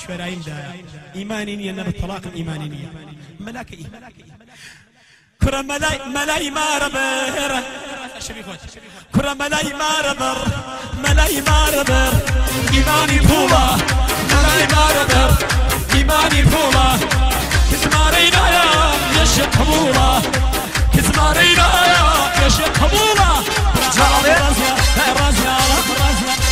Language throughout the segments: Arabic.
شوێراییم دایە ئیمانی نبي نە تەلاقم ئیمانی نیە مەلاکە ملاي مەلای مەلای مارە بەهێرە کورە مەلای مارە بەڕ مەلای مارە بەر ئیمانی پوڵە مەلای مارە بەر ئیمانی پوڵە کزمارەی نایە یەشە قبوڵە کزمارەی نایە یەشە قبوڵە رازيا ڕازە ڕازە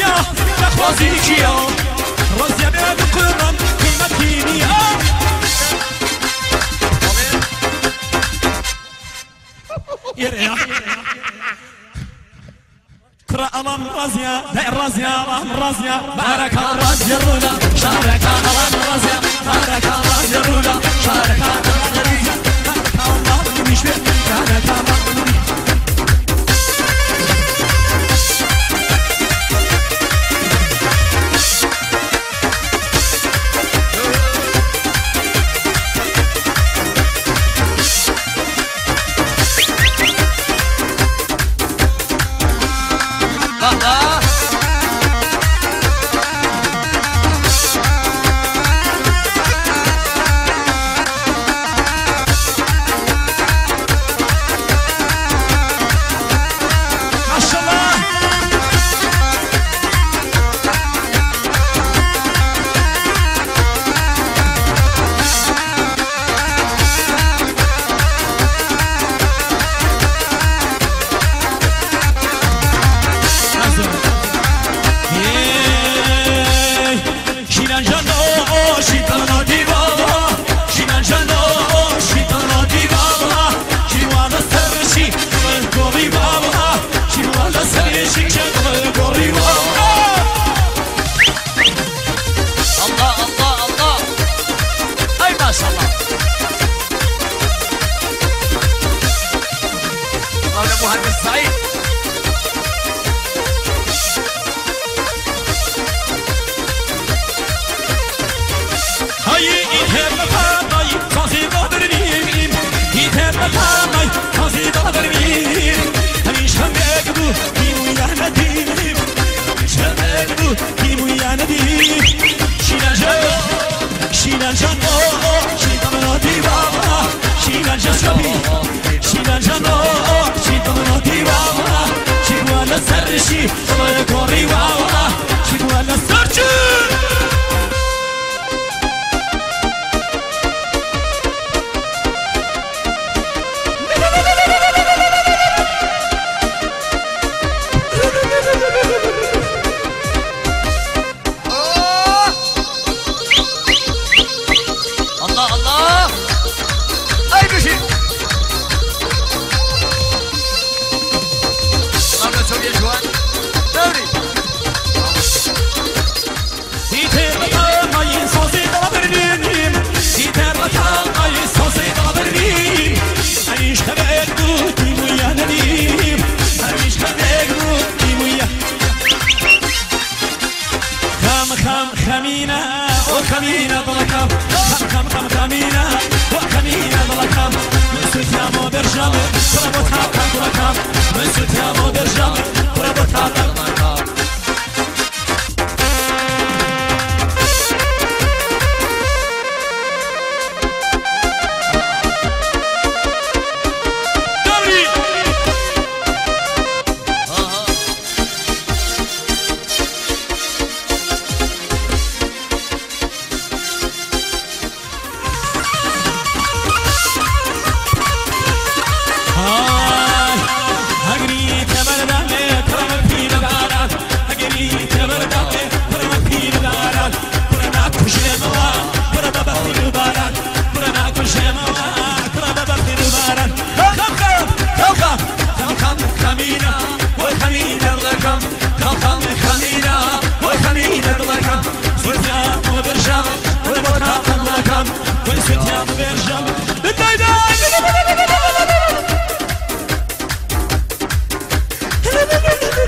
يا رازيك يا رازي يا بقران كلمتيني يا يريح ترى ألم رازيا داير رازيا ألم رازيا بارك الراز يرونا شارك ألم رازيا بارك الراز يرونا شارك ألم رازيا بارك الله مش بيتك أنا Shiganjano, Shigamano Divama, Shiganjasabi, Shiganjano, Shigamano Divama, Shigana Sarishi,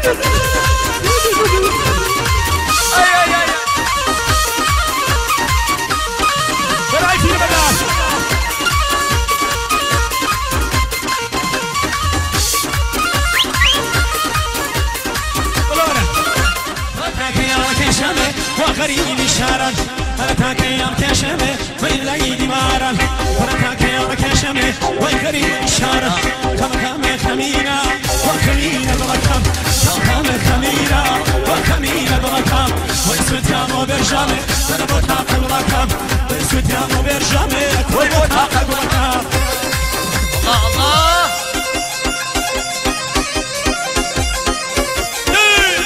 Look at this. uwierzamy, robota Abdullaka, Sydnia uwierzamy, robota Abdullaka. Allah Allah! Hey!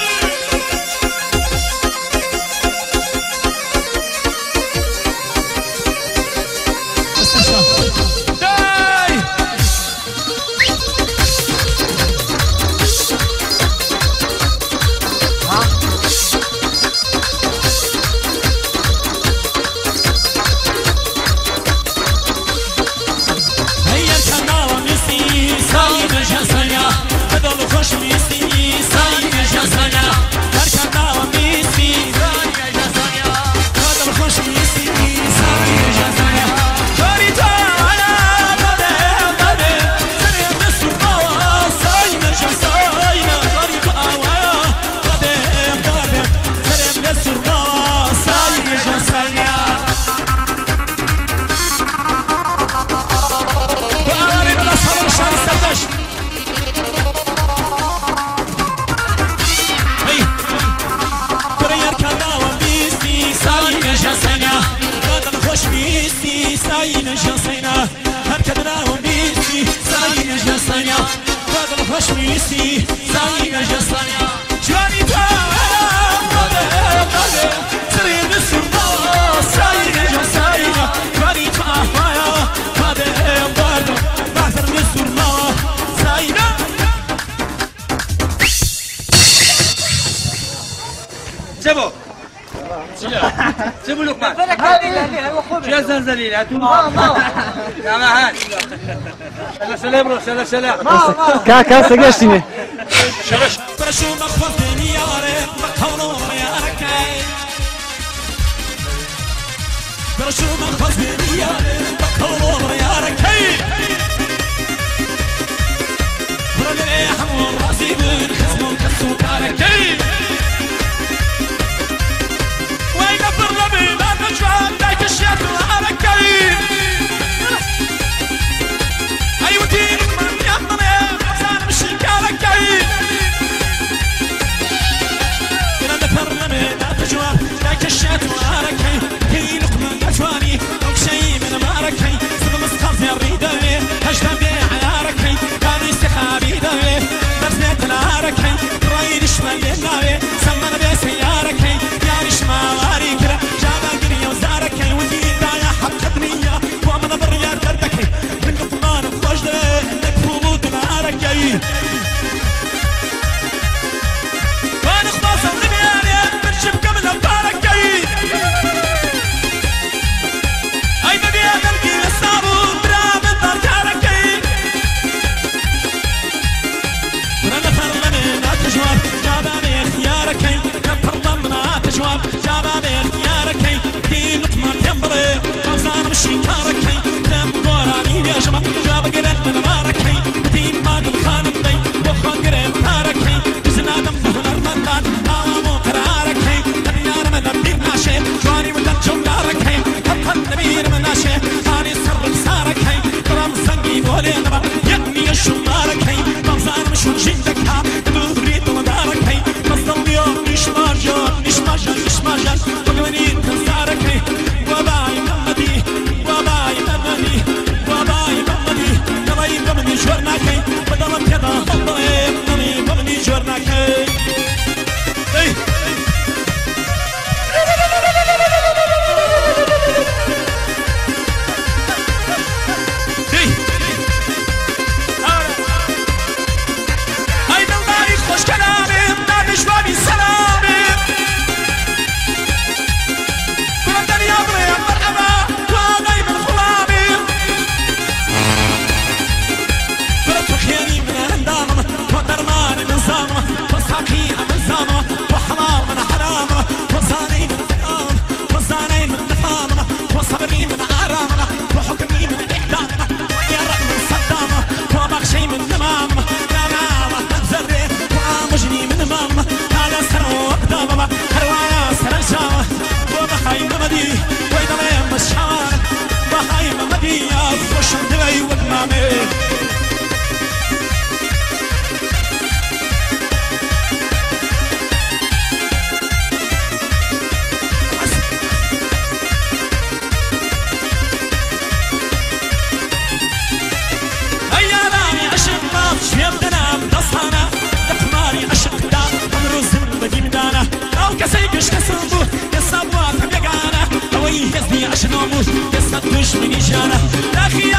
خوش بيستي ساين جسنا جواني تعالى قدم قدم سرين السرطة ساين جسنا جواني تعالى قدم قدم بعثر من السرطة ساينة سيبوا سيبوا لقمان يا زلزلين هاتوا يا معهد سلام سلام سلام سلام كاكا سجشتني برشو مخفضني يا ريت مخلو يا ركاي برشو ريت مخلو يا ركاي برلي حمو راسي من خصمو كسو كاركاي كشات يا ريدوي هجدا الدنيا وشم دلي وقمامي شنوموش که صدوش من اجاره تخی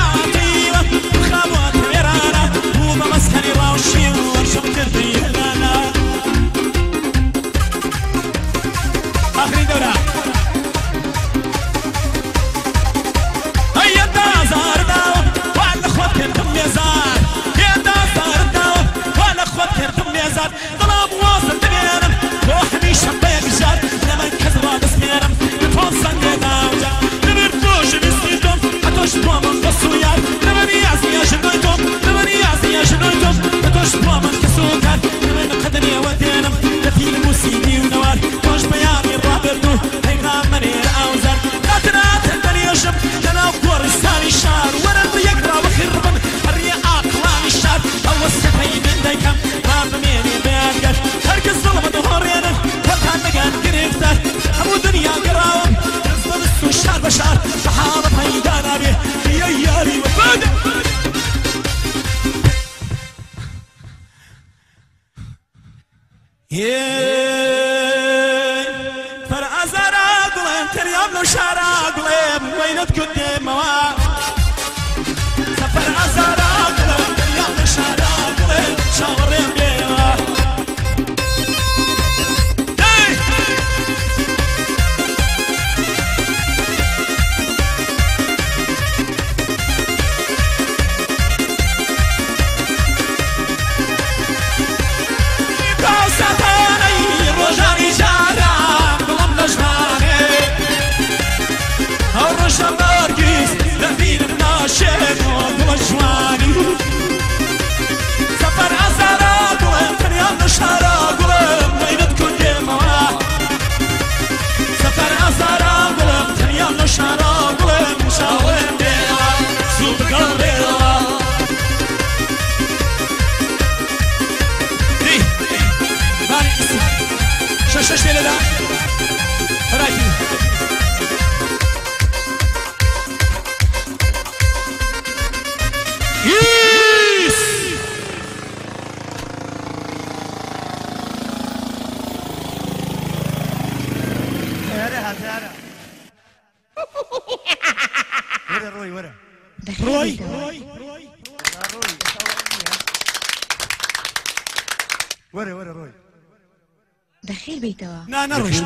نا نرويش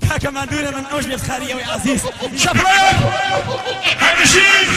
تاكا ما دولا من اوجني بخارية ويا عزيز شبرا هذا شيء